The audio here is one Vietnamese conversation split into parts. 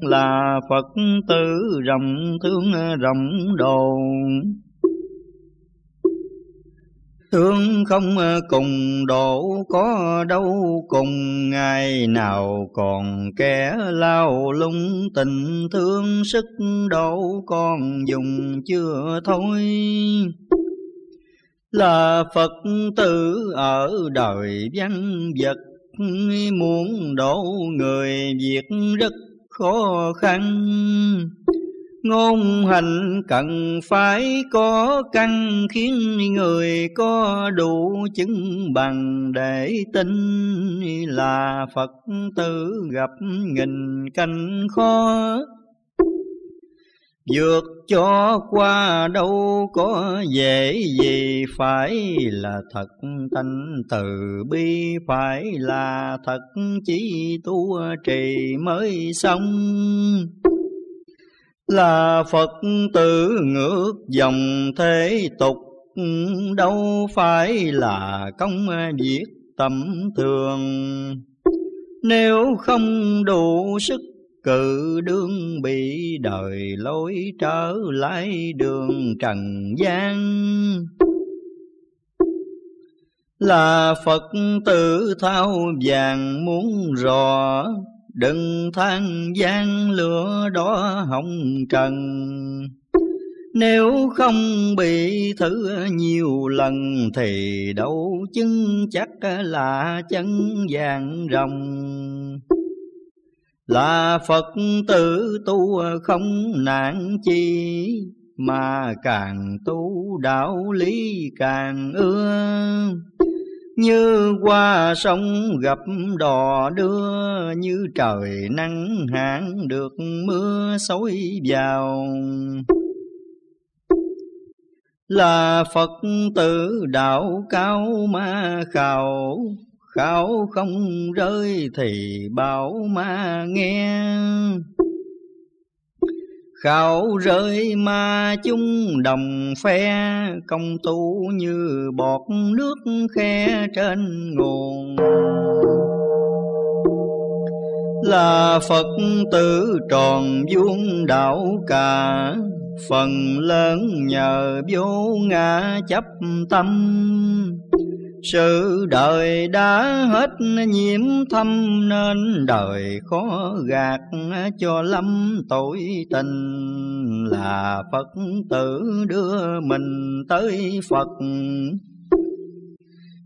là Phật tử rộng thương rộng độ Thương không cùng độ có đâu cùng Ngày nào còn kẻ lao lung tình, thương sức độ còn dùng chưa thôi. Là Phật tử ở đời văn vật Muốn độ người việc rất khó khăn. Ngôn hành cần phải có căn Khiến người có đủ chứng bằng để tin Là Phật tử gặp nghìn canh khó. Vượt cho qua đâu có dễ gì, Phải là thật thanh từ, bi Phải là thật chỉ tu trì mới xong. Là Phật tử ngược dòng thế tục, đâu phải là công việc tầm thường. Nếu không đủ sức cự đương bị đời lối trở lại đường trần gian. Là Phật tử thao vàng muốn rò, Đừng than gian lửa đó hồng trần. Nếu không bị thử nhiều lần Thì đâu chứng chắc là chân vàng rồng. Là Phật tử tu không nạn chi, Mà càng tu đạo lý càng ưa. Như qua sông gặp đò đưa, Như trời nắng hạn được mưa xối vào. Là Phật tử đạo cao ma khảo Khảo không rơi thì bảo ma nghe. Khảo rơi ma chung đồng phe, Công tu như bọt nước khe trên nguồn. Là Phật tử tròn vuông đạo cả, Phần lớn nhờ vô ngã chấp tâm sự đời đã hết nhiễm thâm Nên đời khó gạt cho lâm tội tình. Là Phật tử đưa mình tới Phật.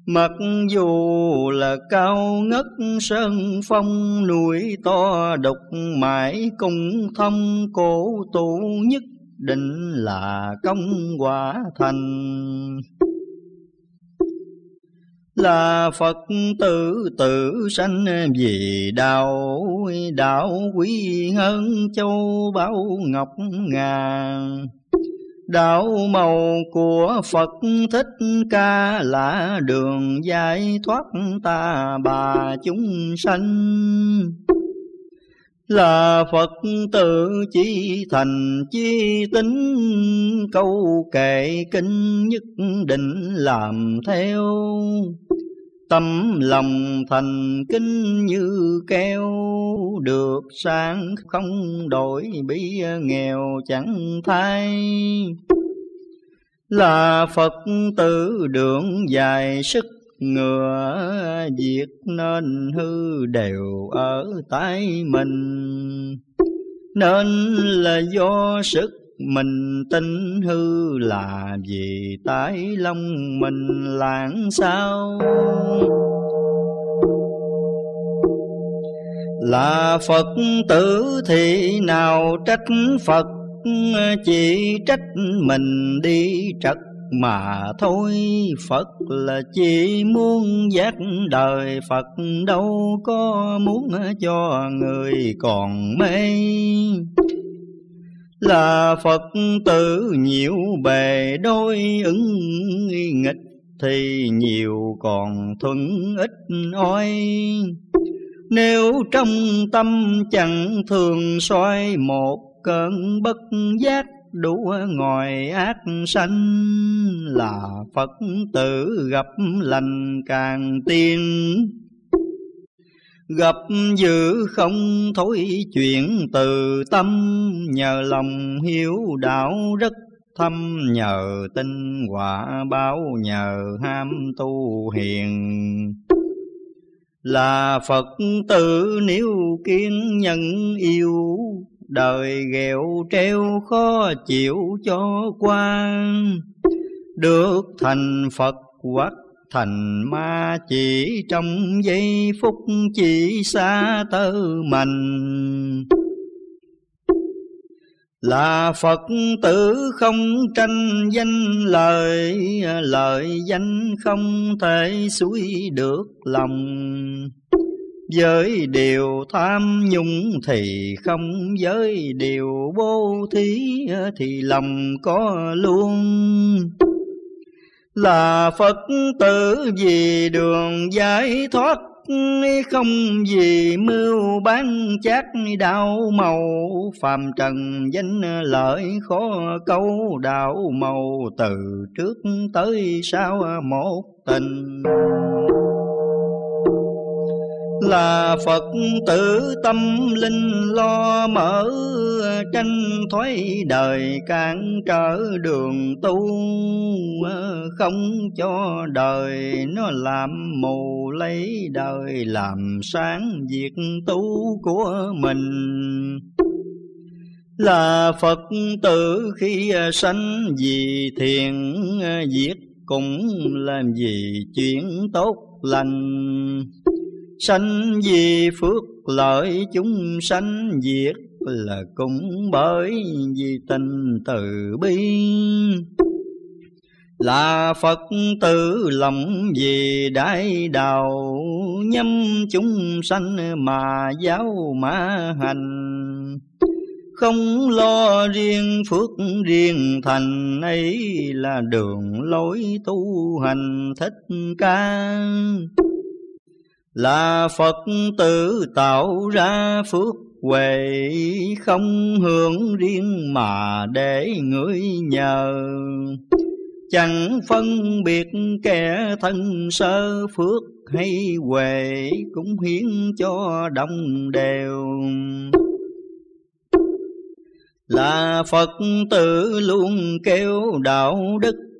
Mặc dù là cao ngất sơn phong, núi to độc mãi cùng thông cổ tụ nhất định là công quả thành là Phật tử tử sanh vì đạo đạo quý hơn châu báu ngọc ngàn. Đạo màu của Phật thích ca là đường giải thoát ta bà chúng sanh là Phật tử chi thành chi tính, câu kệ kinh nhất định làm theo. Tâm lòng thành kinh như keo, Được sang không đổi bị nghèo chẳng thay. Là Phật tử đường dài sức ngừa diệt nên hư đều ở tay mình. Nên là do sức mình tin hư là vì tái long mình lãng sao? Là phật tử thì nào trách phật, chỉ trách mình đi trật mà thôi, Phật là chỉ muốn giác đời. Phật đâu có muốn cho người còn mê. Là Phật tử nhiều bề đôi, ứng nghịch thì nhiều còn thuận ít oi. Nếu trong tâm chẳng thường soi một cơn bất giác đủ ngòi ác sanh là Phật tử gặp lành càng tiên. Gặp dữ không thối chuyện từ tâm, Nhờ lòng hiếu đạo rất thâm, Nhờ tinh quả báo, nhờ ham tu hiền. Là Phật tử nếu kiên nhẫn yêu Đời ghẹo treo khó chịu cho qua Được thành Phật hoặc thành ma chỉ trong giây phút chỉ xa tơ mình là Phật tử không tranh danh, lời Lời danh không thể suy được lòng. Với điều tham nhung thì không, Với điều bố thí ờ, thì lòng có luôn. Là Phật tử vì đường giải thoát, không vì mưu bán chát đạo màu. Phàm trần danh lợi khó câu, đạo màu từ trước tới sau một tình là Phật tử tâm linh lo mở tranh thoái đời cản trở đường tu ờ, không cho đời nó làm mù lấy đời, làm sáng việc tu của mình. Là Phật tử khi sanh vì thiện ờ, việc cũng làm gì chuyện tốt lành sanh vì phước lợi, chúng sanh diệt là cũng bởi vì tình từ bi. Là Phật tử lòng vì đại đạo, nhâm chúng sanh mà giáo mà hành. Không lo riêng phước riêng thành, ấy là đường lối tu hành thích ca là Phật tử tạo ra phước huệ không hưởng riêng mà để người nhờ. Chẳng phân biệt kẻ thân sơ phước hay huệ cũng hiến cho đồng đều. Là Phật tử luôn kêu đạo đức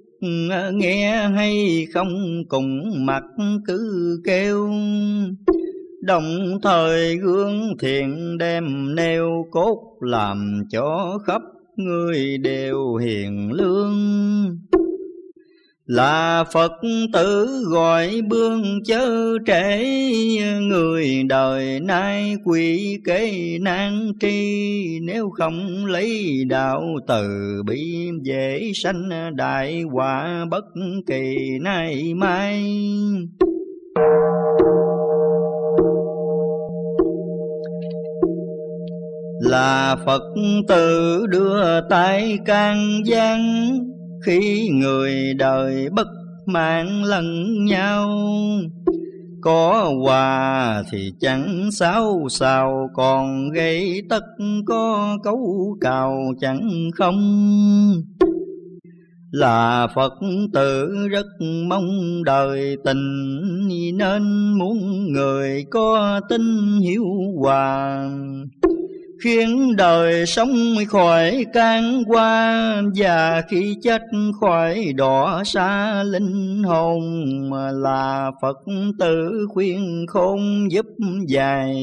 nghe hay không cùng mặt cứ kêu. Đồng thời gương thiện đem nêu cốt Làm cho khắp người đều hiền lương là Phật tử gọi bương chớ trễ, Người đời nay quỷ kế nan tri. Nếu không lấy đạo từ bi dễ sanh, đại quả bất kỳ nay mai. Là Phật tử đưa tay can gian khi người đời bất mạng lẫn nhau. Có quà thì chẳng sao sao còn gây tất có cấu cào chẳng không. Là Phật tử rất mong đời tình nên muốn người có tin hiếu hoàng khiến đời sống khỏi can qua và khi chết khỏi đỏ xa linh hồn mà là Phật tử khuyên khôn giúp dài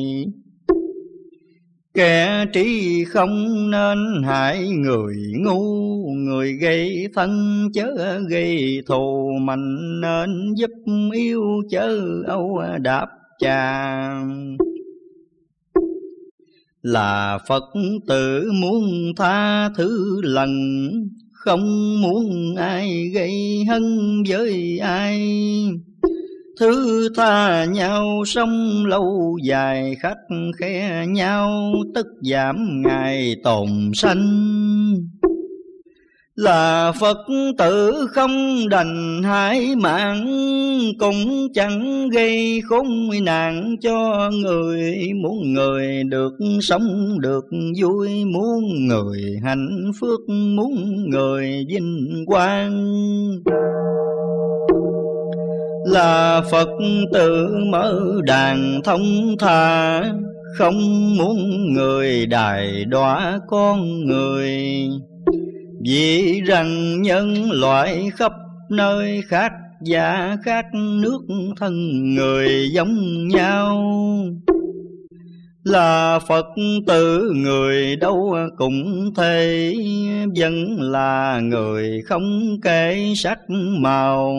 Kẻ trí không nên hại người ngu, Người gây thân chớ gây thù, Mạnh nên giúp yêu chớ âu đạp chàng là Phật tử muốn tha thứ lần, không muốn ai gây hân với ai. Thứ tha nhau sống lâu dài, khắc khe nhau, Tức giảm ngày tồn sanh là Phật tử không đành hải mạng, cũng chẳng gây khốn nạn cho người muốn người được sống được vui, muốn người hạnh phúc, muốn người vinh quang. Là Phật tử mở đàn thông tha, không muốn người đài đọa con người vì rằng nhân loại khắp nơi khác giả khác nước thân người giống nhau. Là Phật tử người đâu cũng thế, Vẫn là người không kể sắc màu.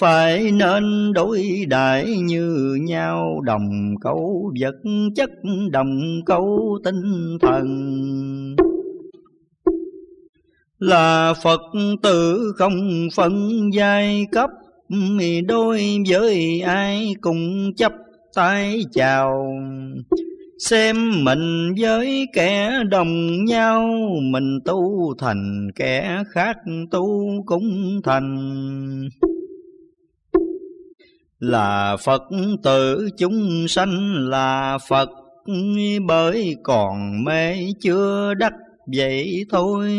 Phải nên đối đại như nhau, Đồng cấu vật chất, đồng cấu tinh thần. Là Phật tử không phân giai cấp Đôi với ai cũng chấp tay chào. Xem mình với kẻ đồng nhau, Mình tu thành kẻ khác tu cũng thành. Là Phật tử chúng sanh là Phật, Bởi còn mê chưa đắc vậy thôi,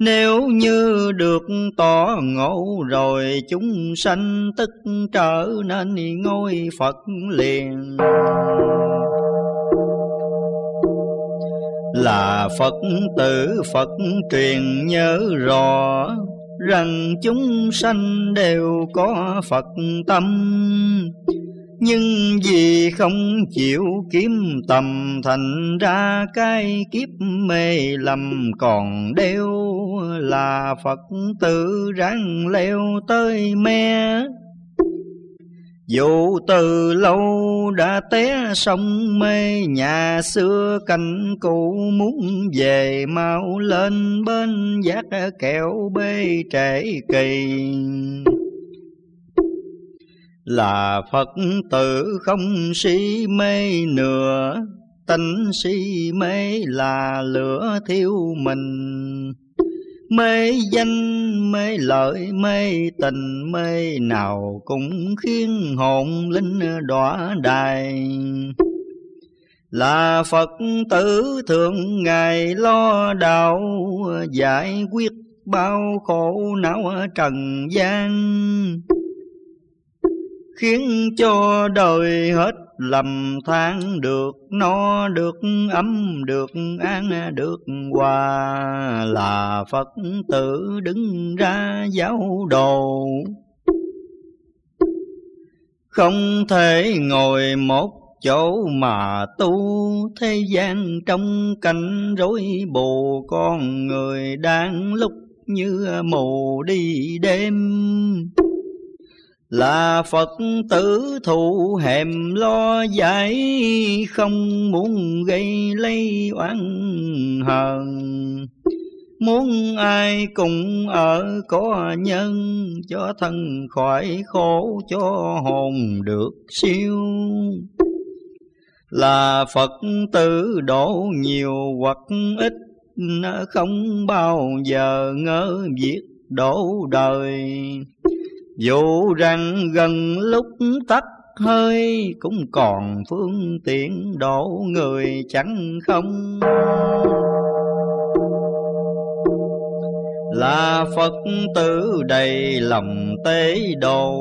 nếu như được tỏ ngộ rồi chúng sanh tức trở nên ngôi Phật liền. Là Phật tử Phật truyền nhớ rõ Rằng chúng sanh đều có Phật tâm nhưng vì không chịu kiếm tầm thành ra cái kiếp mê lầm còn đeo là Phật tử ráng leo tới me. Dù từ lâu đã té sông mê, Nhà xưa canh cũ muốn về mau lên bên giác kẹo bê trễ kỳ là Phật tử không si mê nữa, tánh si mê là lửa thiêu mình. Mê danh, mê lợi, mê tình, mê nào cũng khiến hồn linh đọa đài. Là Phật tử thường ngày lo đạo, giải quyết bao khổ não trần gian khiến cho đời hết lầm than, được no, được ấm, được an, được hòa. Là phật tử đứng ra giáo đồ. Không thể ngồi một chỗ mà tu. Thế gian trong cảnh rối bù, con người đang lúc như mù đi đêm là Phật tử thụ hèm lo giải Không muốn gây lây oán hờn. Muốn ai cùng ở có nhân, Cho thân khỏi khổ, cho hồn được siêu. Là Phật tử độ nhiều hoặc ít, Không bao giờ ngỡ việc đổ đời dù rằng gần lúc tắt hơi, Cũng còn phương tiện độ người chẳng không. Là Phật tử đầy lòng tế độ,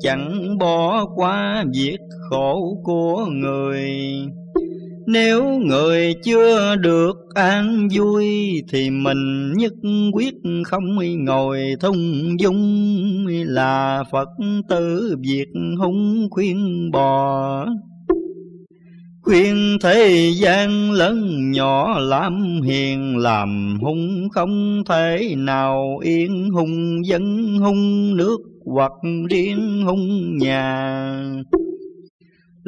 Chẳng bỏ qua việc khổ của người nếu người chưa được an vui, Thì mình nhất quyết không ngồi thung dung. Là Phật tử việc hung khuyên bò. Khuyên thế gian lớn nhỏ làm hiền, làm hung không thể nào yên hung dân hung nước hoặc riêng hung nhà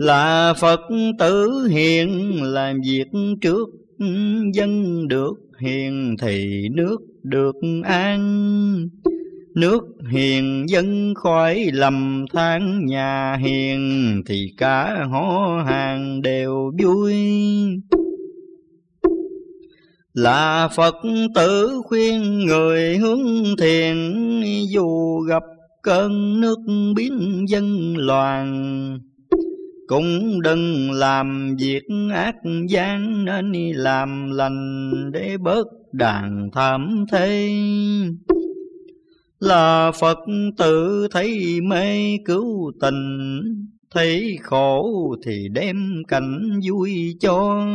là Phật tử hiền, làm việc trước dân được, hiền thì nước được an. Nước hiền, dân khỏi lầm than. Nhà hiền Thì cả họ hàng đều vui. Là Phật tử khuyên người hướng thiền Dù gặp cơn nước biến dân loạn cũng đừng làm việc ác gian, Nên làm lành để bớt đàn tham thế là Phật tự thấy mê cứu tình, Thấy khổ thì đem cảnh vui cho.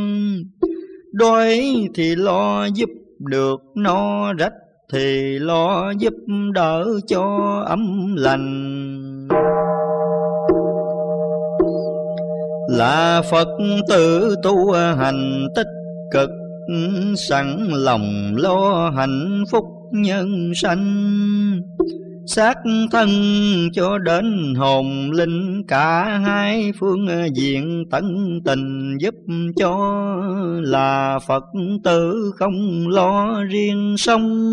Đói thì lo giúp được, no rách Thì lo giúp đỡ cho ấm lành. Là Phật tử tu hành tích cực, Sẵn lòng lo hạnh phúc nhân sanh. Xác thân cho đến hồn linh, cả hai phương diện tận tình giúp cho. Là Phật tử không lo riêng sống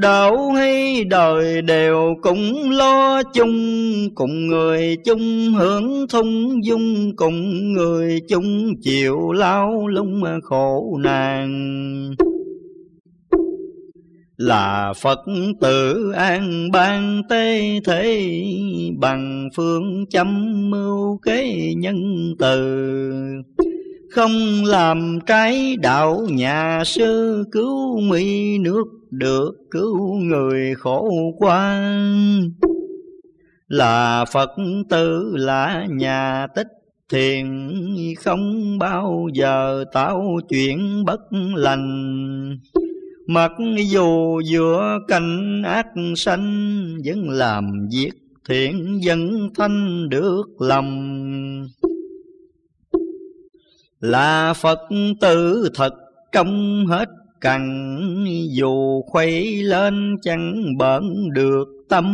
Đạo hay đời đều cũng lo chung, Cùng người chung hưởng thung dung, Cùng người chung chịu lao lung khổ nạn. Là Phật tử an ban tê thế, bằng phương chăm mưu kế nhân từ. Không làm trái đạo nhà sư cứu mỹ nước được cứu người khổ quan. Là Phật tử, là nhà tích, thiền không bao giờ tạo chuyện bất lành. Mặc dù giữa cảnh ác sanh, Vẫn làm việc thiện dân thanh được lòng. Là Phật tử thật trong hết cằn Dù khuấy lên chẳng bận được tâm.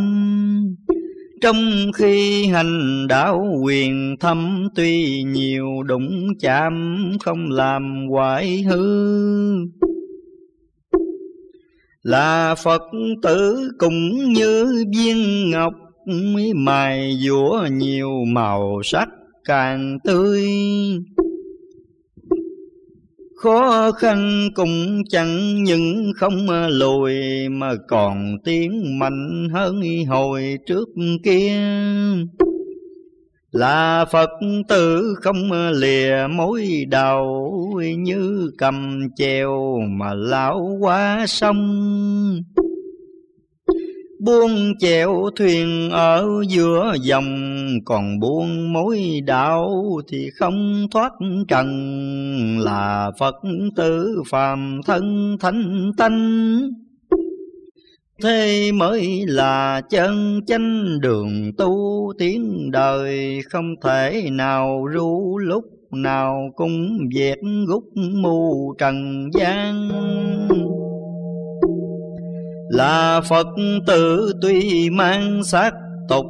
Trong khi hành đạo quyền thâm Tuy nhiều đụng chạm không làm hoại hư. Là Phật tử cũng như viên ngọc mài dũa nhiều màu sắc càng tươi khó khăn cũng chẳng những không lùi, mà còn tiến mạnh hơn hồi trước kia. Là Phật tử không lìa mối đầu như cầm chèo mà lão qua sông buông chèo thuyền ở giữa dòng, còn buông mối đạo thì không thoát trần. Là Phật tử phàm thân thánh tánh, Thế mới là chân chánh đường tu tiến đời. Không thể nào ru lúc nào cũng dẹp gút mù trần gian. Là Phật tử tuy mang xác tục,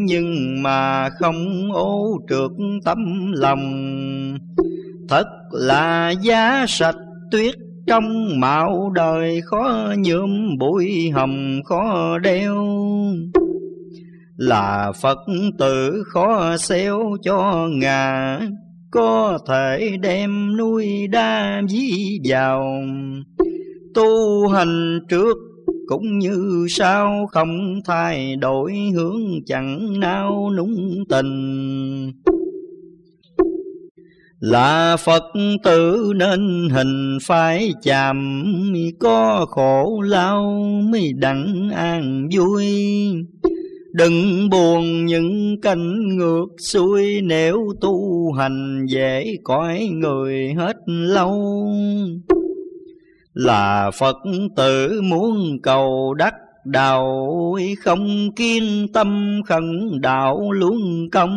Nhưng mà không ô trượt tấm lòng. Thật là giá sạch tuyết trong mạo đời, khó nhuộm bụi hồng, khó đeo. Là Phật tử khó xéo cho ngà, có thể đem nuôi đa dí vào. Tu hành trước cũng như sao không thay đổi hướng chẳng nao núng tình. Là Phật tử nên hình phải chạm, Có khổ lao mới đặng an vui. Đừng buồn những cảnh ngược xuôi, Nếu tu hành dễ cõi người hết lâu. Là Phật tử muốn cầu đắc đạo, Không kiên tâm khẩn đạo luôn công.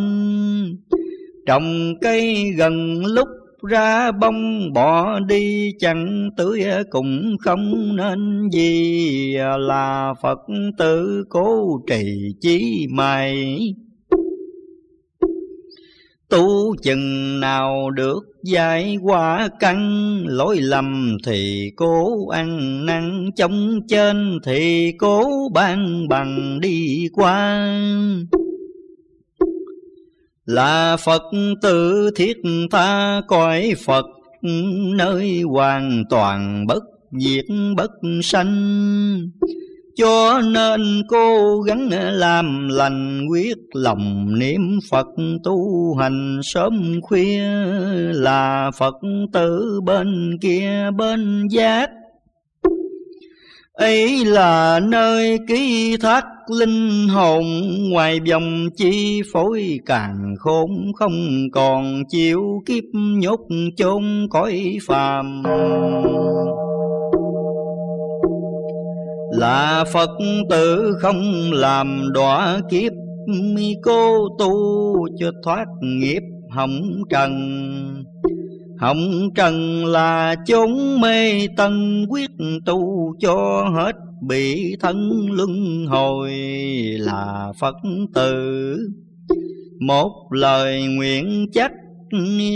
Trồng cây gần lúc ra bông, bỏ đi chẳng tưới cũng không nên. Gì là Phật tử cố trì chí mày Tu chừng nào được giải quả căn, Lỗi lầm thì cố ăn năn, Chống trên thì cố ban bằng đi qua. Là Phật tử thiết tha cõi Phật, nơi hoàn toàn bất diệt bất sanh cho nên cố gắng làm lành quyết lòng niệm Phật tu hành sớm khuya là Phật tử bên kia bên giác. Ấy là nơi ký thác linh hồn, ngoài vòng chi phối càng khôn không còn chịu kiếp nhốt chôn cõi phàm là phật tử không làm đọa kiếp, mi cô tu cho thoát nghiệp hồng trần Hồng trần là chốn mê tân quyết tu cho hết bị thân luân hồi, là Phật tử. Một lời nguyện chắc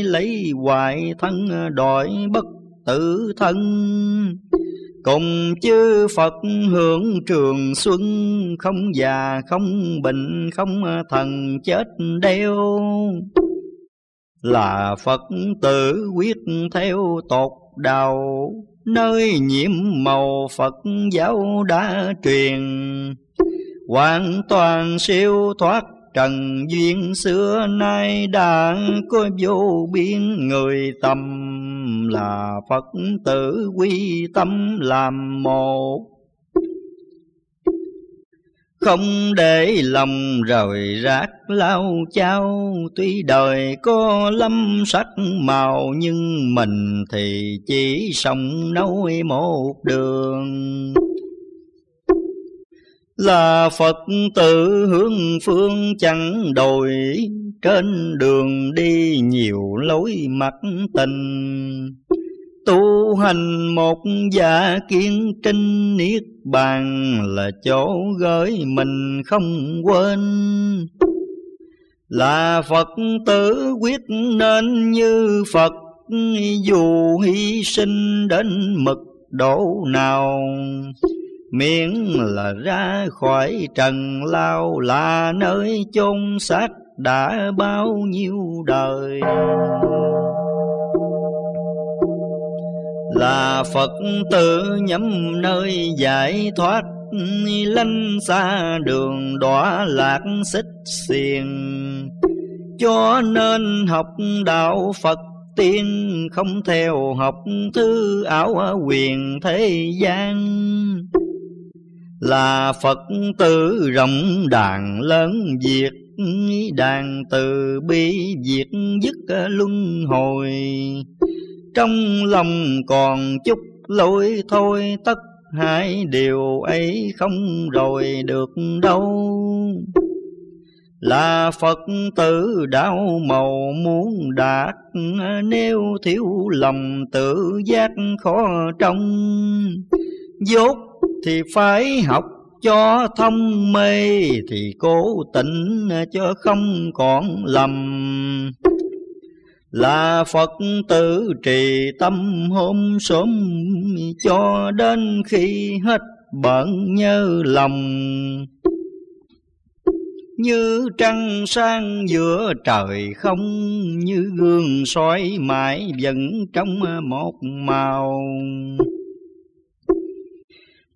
lấy hoài thân, đòi bất tử thân. Cùng chư Phật hưởng trường xuân, không già, không bệnh, không thần chết đeo. Là Phật tử quyết theo tột đầu nơi nhiễm màu Phật giáo đã truyền. Hoàn toàn siêu thoát trần duyên xưa nay đã có vô biên. Người tâm là Phật tử, quy tâm làm một. Không để lòng rời rác lao chao, Tuy đời có lâm sắc màu, Nhưng mình thì chỉ sống nối một đường. Là Phật tử hướng phương chẳng đổi, Trên đường đi nhiều lối mặt tình Tu hành một giả kiến trinh niết bàn là chỗ gửi mình không quên. Là Phật tử quyết nên như Phật, dù hy sinh đến mực độ nào. Miễn là ra khỏi trần lao, là nơi chôn xác đã bao nhiêu đời. là Phật tử nhắm nơi giải thoát lanh xa đường đọa lạc xích xiền cho nên học đạo Phật tiên không theo học thư ảo quyền thế gian là Phật tử rộng đàn lớn diệt đàn từ bi diệt dứt ờ, luân hồi. Trong lòng còn chút lỗi thôi, tất hai điều ấy không rồi được đâu. Là Phật tử đạo màu muốn đạt ờ, Nếu thiếu lòng tự giác khó trong Dốt thì phải học cho thông mê, Thì cố tịnh cho không còn lầm. Là Phật tử trì tâm hôm sớm, cho đến khi hết bận nhớ lòng. Như trăng sang giữa trời không, như gương soi mãi vẫn trong một màu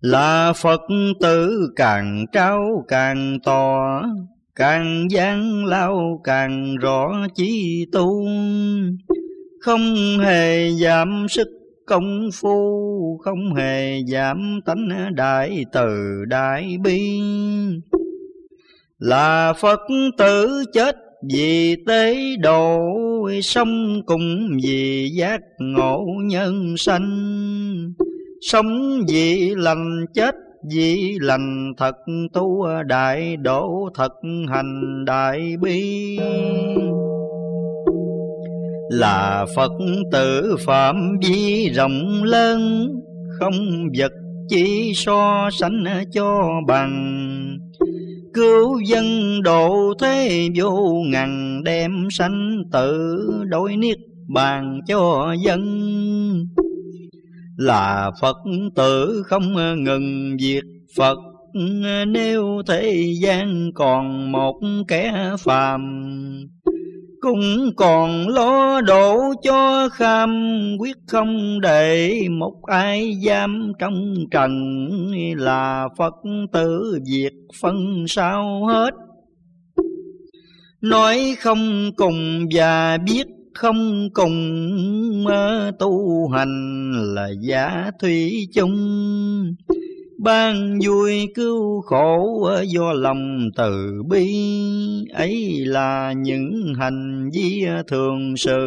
là Phật tử càng trao càng to, Càng gian lao càng rõ chí tu. Không hề giảm sức công phu, Không hề giảm tánh đại từ đại bi. Là Phật tử chết vì tế độ Sống cùng vì giác ngộ nhân sanh. Sống vì lành, chết Di lành, thật tu đại độ, thật hành đại bi. Là Phật tử phạm vi rộng lớn, Không vật chỉ so sánh cho bằng. Cứu dân độ thế vô ngàn, Đem sanh tử đối niết bàn cho dân là Phật tử không ngừng việc Phật, nếu thế gian còn một kẻ phàm, cũng còn lo đổ cho kham, quyết không để một ai giam trong trần. Là Phật tử diệt phân sao hết. Nói không cùng và biết không cùng tu hành là giả thủy chung. Ban vui cứu khổ do lòng từ bi ấy là những hành vi thường sự.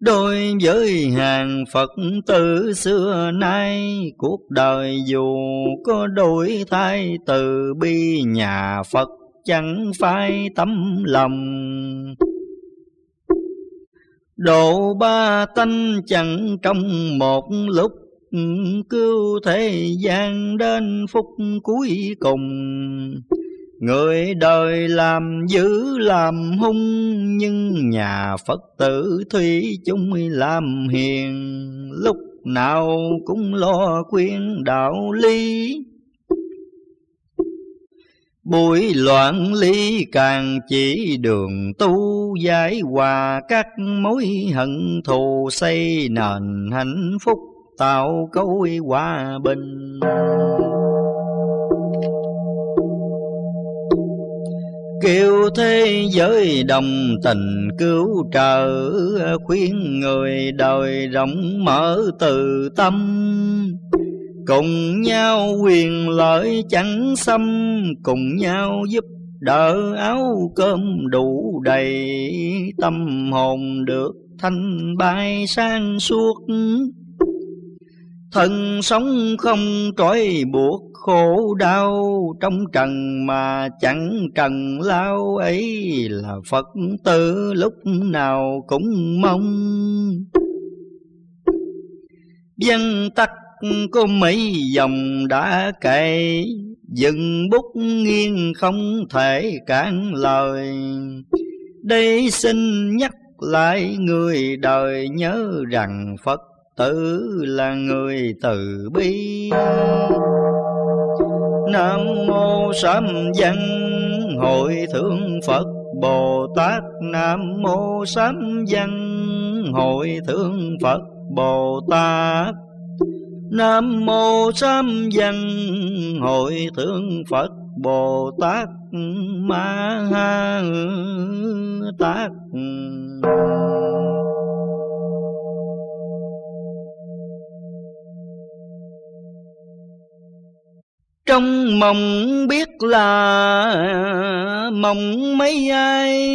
Đối với hàng Phật tử xưa nay, Cuộc đời dù có đổi thay từ bi nhà Phật chẳng phải tấm lòng. Độ ba tánh chẳng trong một lúc, Cứu thế gian đến phút cuối cùng. Người đời làm dữ làm hung Nhưng nhà Phật tử Thủy chung làm hiền Lúc nào cũng lo khuyên đạo lý Buổi loạn ly càng chỉ đường tu, giải hòa các mối hận thù, xây nền hạnh phúc, tạo cối hòa bình. Kêu thế giới đồng tình cứu trợ, Khuyên người đời rộng mở từ tâm Cùng nhau quyền lợi chẳng xâm, Cùng nhau giúp đỡ áo cơm đủ đầy. Tâm hồn được thanh bay sang suốt. Thân sống không trói buộc khổ đau, Trong trần mà chẳng trần lao. Ấy Là Phật tử lúc nào cũng mong. Dân tắc có mấy dòng đã kể Dừng bút nghiêng không thể cản lời. Đây xin nhắc lại người đời, nhớ rằng Phật tử là người từ bi. Nam mô Sám Văn, Hội Thượng Phật Bồ Tát. Nam mô Sám Văn, Hội Thượng Phật Bồ Tát. Nam mô Sám Văn Hội Thượng Phật Bồ Tát Ma Ha Tát. Trong mộng biết là mộng mấy ai,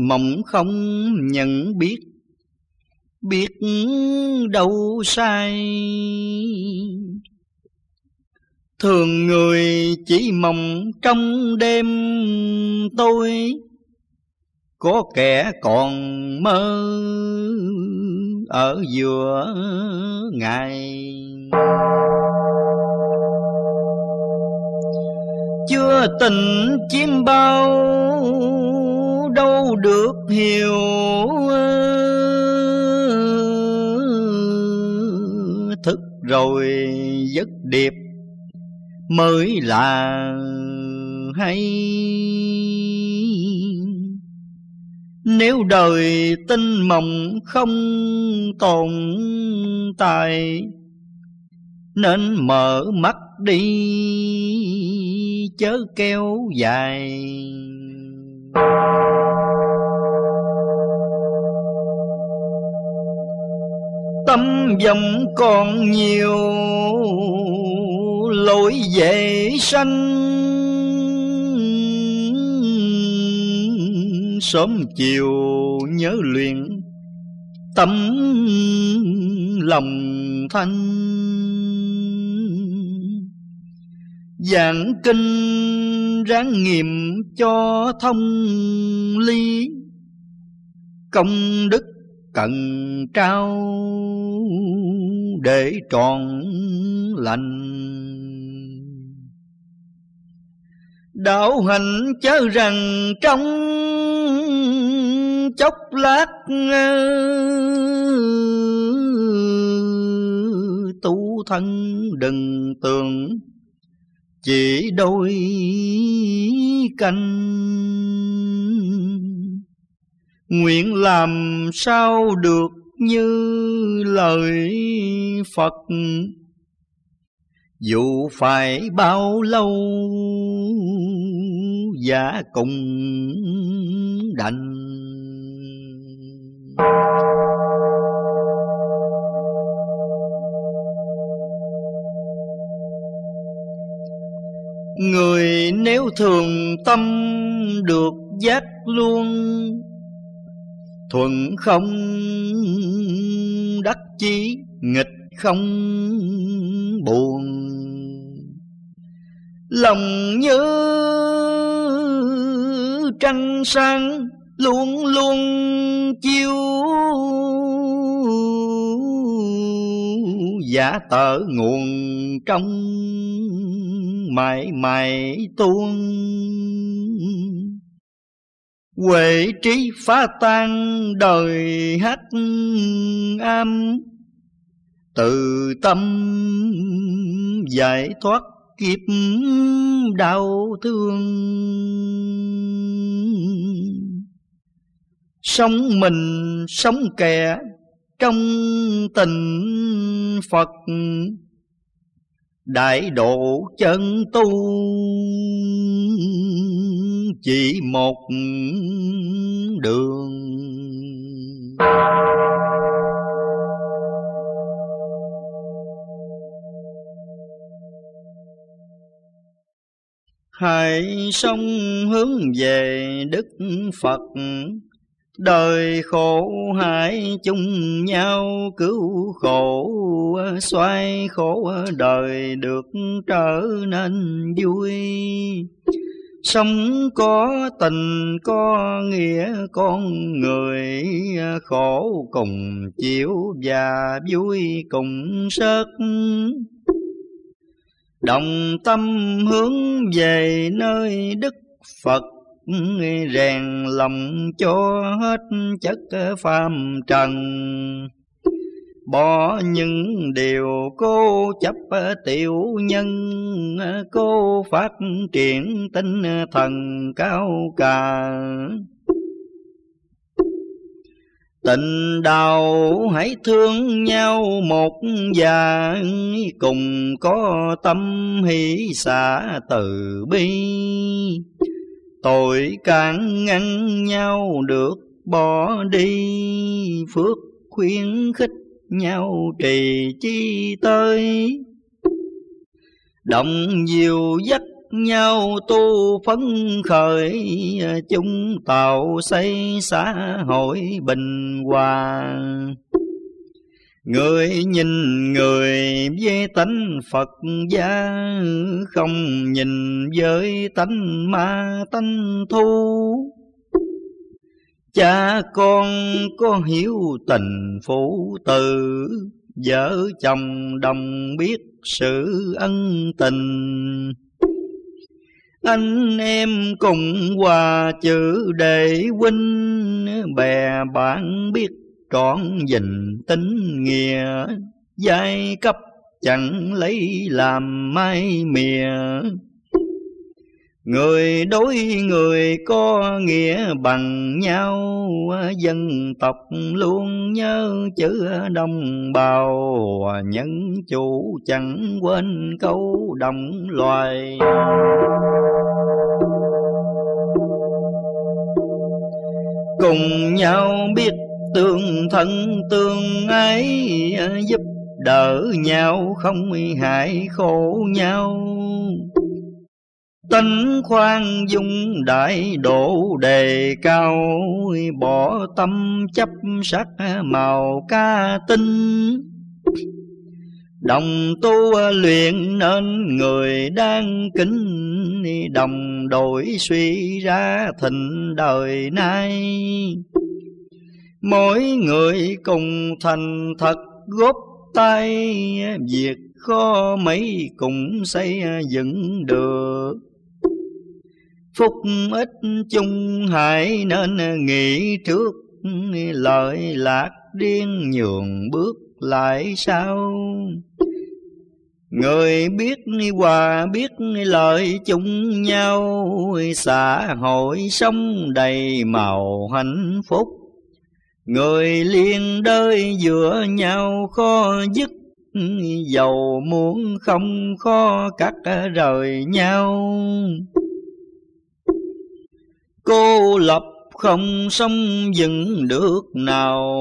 Mộng không nhận biết. Biết đâu sai. Thường người chỉ mộng trong đêm tôi Có kẻ còn mơ ở giữa ngày. Chưa tình chim bao, đâu được hiểu rồi dứt điệp mới là hay. Nếu đời tinh mộng không tồn tại, Nên mở mắt đi, chớ kéo dài. Tâm vọng còn nhiều lỗi dễ sanh. Sớm chiều nhớ luyện tâm lòng thanh. Giảng kinh ráng nghiệm cho thông ly, công đức cần trao để tròn lành. Đạo hạnh chớ rằng trong chốc lát, tu thân đừng tưởng chỉ đôi canh. Nguyện làm sao được như lời Phật? Dù phải bao lâu Giả cùng đành. Người nếu thường tâm được giác luôn Thuận không đắc chí, nghịch không buồn. Lòng như trăng sáng, luôn luôn chiếu giả tở nguồn trong mãi mãi tuôn. Huệ trí phá tan đời hát am. Từ tâm giải thoát kiếp đau thương. Sống mình sống kẻ trong tình Phật. Đại độ chân tu Chỉ một đường. Hãy sống hướng về Đức Phật. Đời khổ hại chung nhau, cứu khổ xoay khổ đời được trở nên vui. Sống có tình, có nghĩa, con người khổ cùng chịu và vui cùng sớt Đồng tâm hướng về nơi Đức Phật rèn lòng cho hết chất phàm trần. Bỏ những điều cô chấp tiểu nhân Cô phát triển tinh thần cao cả. Tình đầu hãy thương nhau một dạng Cùng có tâm hỷ xả từ bi. Tội càng ngăn nhau được bỏ đi. Phước khuyến khích nhau trì chi tới. Động diều dắt nhau tu phấn khởi Chúng tạo xây xã hội bình hòa. Người nhìn người với tánh Phật gia, Không nhìn với tánh ma tánh thu Cha con có hiếu tình phụ tử Vợ chồng đồng biết sự ân tình. Anh em cùng hòa chữ đệ huynh, Bè bạn biết trọn dình tính nghĩa, giai cấp chẳng lấy làm mai mìa. Người đối người có nghĩa bằng nhau, Dân tộc luôn nhớ chữ đồng bào. Nhân chủ chẳng quên câu đồng loài. Cùng nhau biết tương thân tương ái ờ, giúp đỡ nhau, không hại khổ nhau. Tánh khoan dung đại độ đề cao, Bỏ tâm chấp sắc màu ca tinh. Đồng tu luyện nên người đang kính, Đồng đổi suy ra thịnh đời nay. Mỗi người cùng thành thật góp tay, Việc khó mấy cùng xây dựng được. Phúc ít chung hãy nên nghĩ trước Lợi lạc điên nhường bước lại sau. Người biết hòa biết lợi chung nhau, Xã hội sống đầy màu hạnh phúc. Người liên đới giữa nhau khó dứt Dầu muốn không khó cắt rời nhau. Cô lập không sống dừng được nào,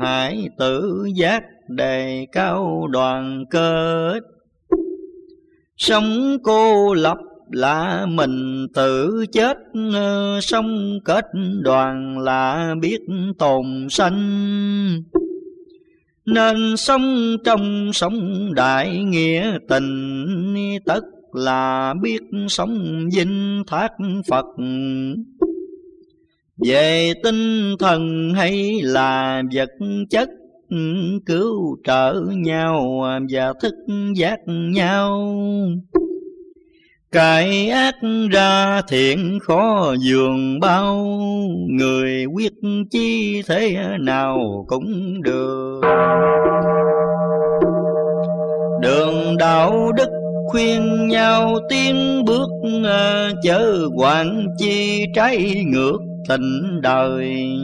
Hãy tự giác đề cao đoàn kết. Sống cô lập là mình tự chết ờ, Sống kết đoàn là biết tồn sanh. Nên sống trong sống đại nghĩa tình, Tất là biết sống vinh thác Phật. Về tinh thần hay là vật chất, Cứu trợ nhau và thức giác nhau. Cải ác ra thiện khó dường bao, Người quyết chi thế nào cũng được. Đường đạo đức khuyên nhau tiến bước à, Chớ quản chi trái ngược tình đời.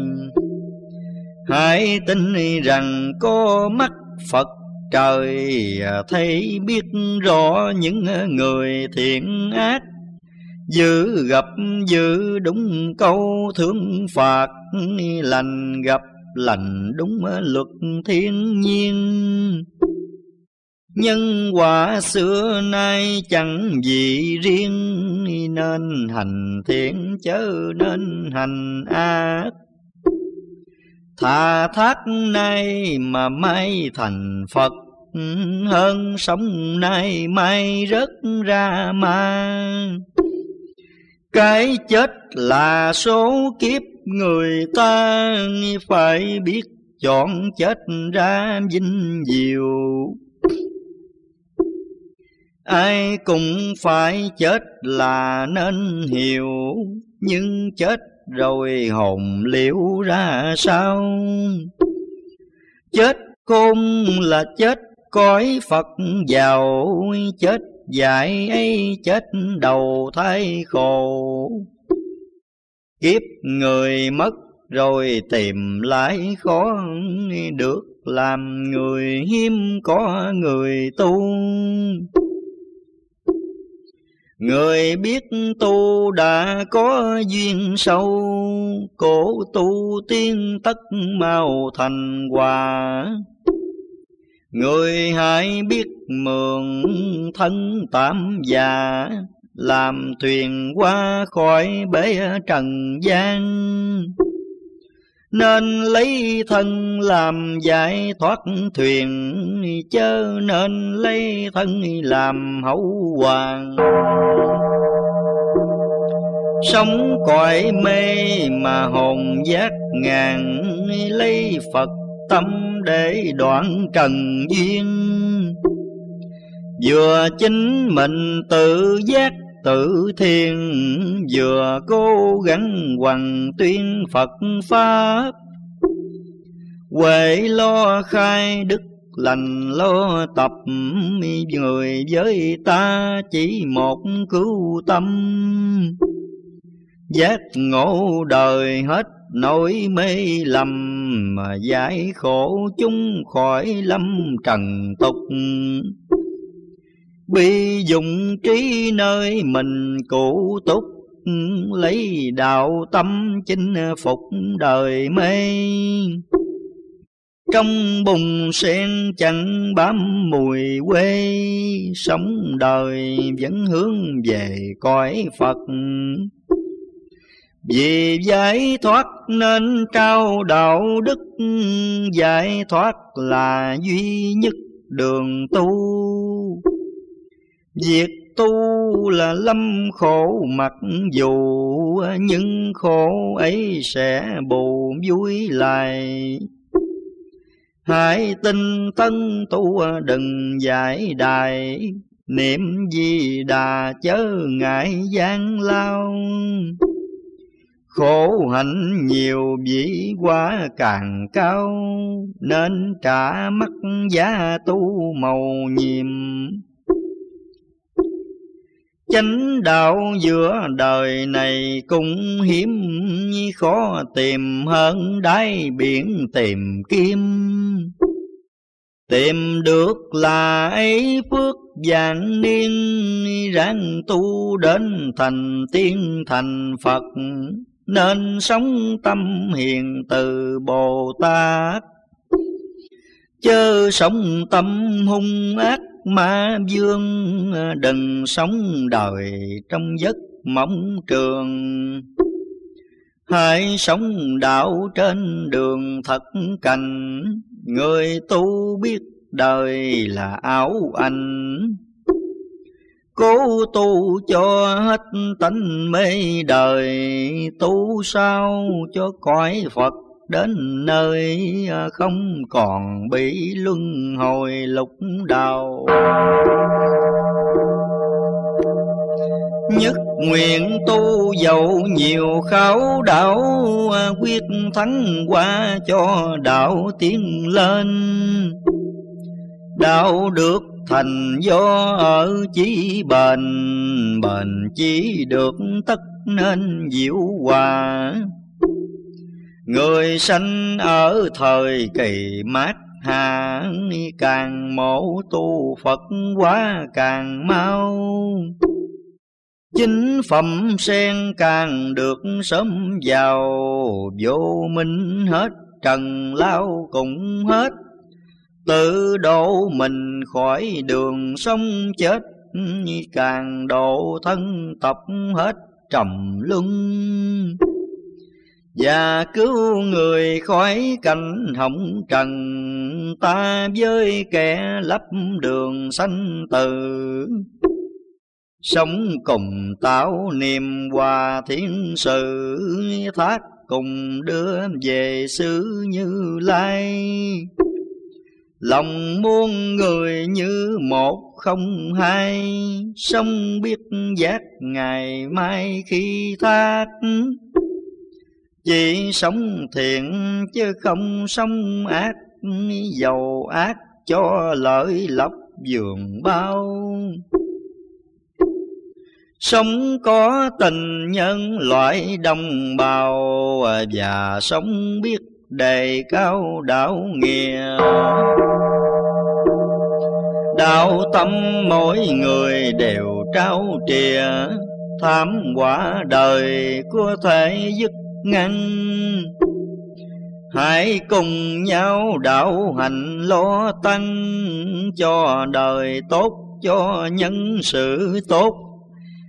Hãy tin rằng có mắt Phật trời à, thấy biết rõ những người thiện ác. Giữ gặp, giữ đúng câu thương phạt. Lành gặp, lành đúng luật thiên nhiên. Nhân quả xưa nay chẳng gì riêng, Nên hành thiện chớ nên hành ác. Thà thác nay mà mai thành Phật, Hơn sống nay mai rớt ra ma. Cái chết là số kiếp người ta, Phải biết chọn chết ra vinh diệu. Ai cũng phải chết là nên hiểu, Nhưng chết rồi hồn liễu ra sao? Chết khôn là chết, cõi phật giàu. Chết dại ấy, chết đầu thai khổ. Kiếp người mất rồi tìm lại khó được làm người hiếm có người tu. Người biết tu đã có duyên sâu, Cổ tu tiên tất mau thành hòa. Người hãy biết mượn thân tạm già, Làm thuyền qua khỏi bể trần gian nên lấy thân làm giải thoát thuyền, chớ nên lấy thân làm hậu hoàng. Sống cõi mê mà hồn giác ngàn, lấy phật tâm để đoạn trần duyên. Vừa chính mình tự giác tự thiên vừa cố gắng hoàng tuyên Phật Pháp. Huệ lo khai đức lành lo tập, Người với ta chỉ một cứu tâm. Giác ngộ đời hết nỗi mê lầm Mà giải khổ chúng khỏi lâm trần tục. Bi dụng trí nơi mình cụ túc, Lấy đạo tâm chinh phục đời mê. Trong bùng sen chẳng bám mùi quê, Sống đời vẫn hướng về cõi Phật. Vì giải thoát nên trao đạo đức, Giải thoát là duy nhất đường tu. Việc tu là lâm khổ mặc dù, Nhưng khổ ấy sẽ bù vui lại. Hãy tinh tân tu đừng giải đài, Niệm gì đà chớ ngại gian lao. Khổ hạnh nhiều vĩ quá càng cao, Nên trả mắt giá tu màu nhiệm. Chánh đạo giữa đời này cũng hiếm khó tìm hơn đáy biển tìm kim. Tìm được là ấy phước vạn niên, ráng tu đến thành tiên thành Phật, nên sống tâm hiền từ Bồ Tát. Chớ sống tâm hung ác ma vương à, đừng sống đời trong giấc mộng trường. Hãy sống đạo trên đường thật cành, người tu biết đời là áo anh Cố tu cho hết tánh mê đời, Tu sao cho cõi Phật đến nơi à, Không còn bị luân hồi lục đạo Nhất nguyện tu dầu nhiều khảo đạo à, Quyết thắng qua cho đạo tiến lên. Đạo được thành do ở chí bền bền chỉ được tất nên diệu hòa người sanh ở thời kỳ mát hà càng mổ tu phật quá càng mau. Chính phẩm sen càng được sớm vào vô minh hết, trần lao cũng hết. Tự độ mình khỏi đường sống chết, càng độ thân tập hết trầm luân và cứu người khỏi cảnh hỏng trần ta với kẻ lấp đường sanh tử sống cùng tạo niềm hòa thiên sự thác cùng đưa về xứ như lai Lòng muôn người như một không hai, Sống biết giác ngày mai khi thác. Chỉ sống thiện chứ không sống ác, dầu ác cho lợi lộc giường bao. Sống có tình nhân loại đồng bào, Và sống biết đề cao đạo nghĩa đạo tâm mỗi người đều trao trìa tham quả đời có thể dứt ngăn hãy cùng nhau đạo hành lo tăng cho đời tốt, cho nhân sự tốt.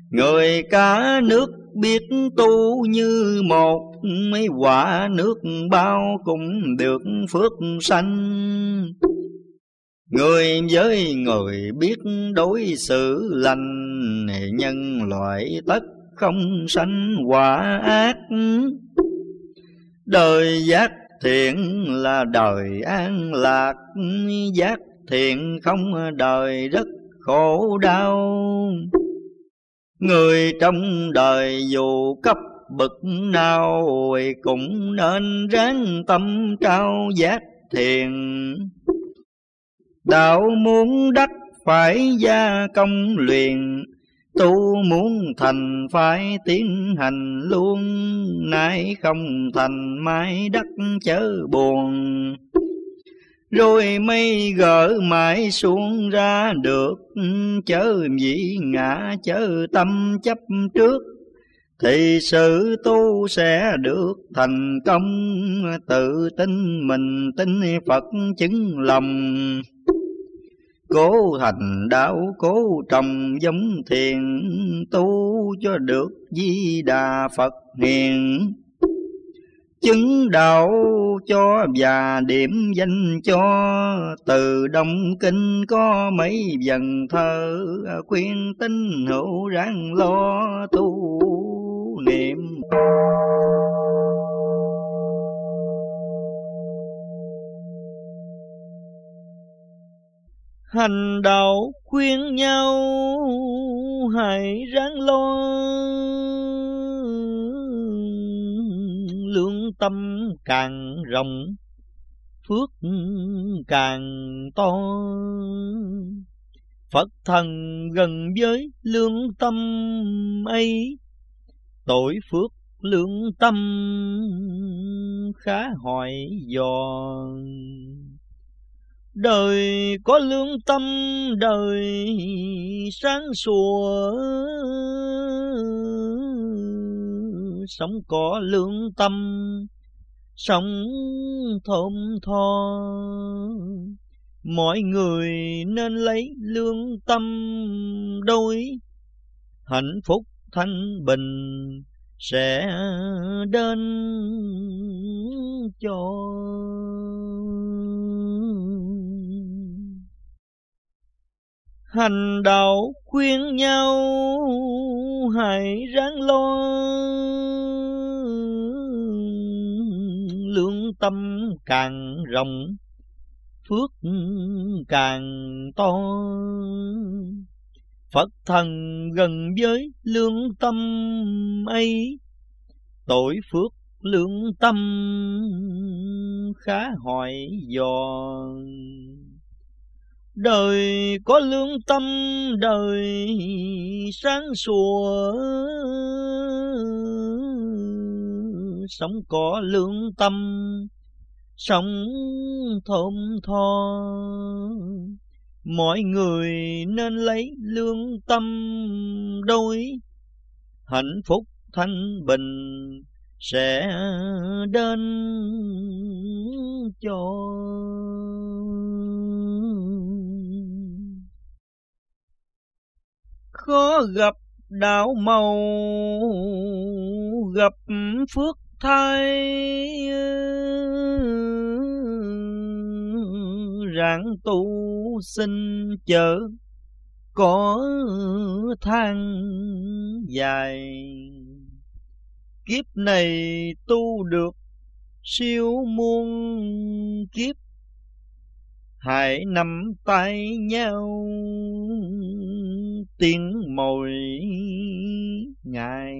Người cả nước biết tu như một, mấy quả nước bao cũng được phước sanh. Người với người biết đối xử lành, Nhân loại tất không sanh quả ác. Đời giác thiện là đời an lạc, Giác thiện không đời rất khổ đau. Người trong đời dù cấp bậc nào Cũng nên ráng tâm trao giác thiện. Đạo muốn đắc phải gia công luyện Tu muốn thành phải tiến hành luôn, Nay không thành mai đắc chớ buồn. Rồi mây gỡ mãi xuống ra được, Chớ dĩ ngã chớ tâm chấp trước. Thì sự tu sẽ được thành công, Tự tin mình tin Phật chứng lòng Cố thành đạo cố trồng giống thiền Tu cho được di đà Phật hiền. Chứng đạo cho và điểm danh cho, Từ Đông Kinh có mấy dần thơ Khuyên tinh hữu ráng lo tu niệm. Hành đạo khuyên nhau, hãy ráng lo lương tâm càng rộng, phước càng to. Phật thần gần với lương tâm ấy, tội phước lương tâm khá hỏi giòn Đời có lương tâm, đời sáng sủa. Sống có lương tâm, Sống thơm tho. Mọi người nên lấy lương tâm đôi, hạnh phúc thanh bình sẽ đến cho hành đạo khuyên nhau, hãy ráng lo. Lương tâm càng rộng, phước càng to. Phật thần gần với lương tâm ấy, Tội phước lương tâm khá hỏi giòn Đời có lương tâm, đời sáng sủa. Sống có lương tâm, sống thơm tho. Mọi người nên lấy lương tâm đôi, hạnh phúc thanh bình sẽ đến cho. Khó gặp đạo màu, gặp phước thay rạng tu sinh chở có thang dài. Kiếp này tu được siêu muôn kiếp, hãy nắm tay nhau tiếng mồi ngày.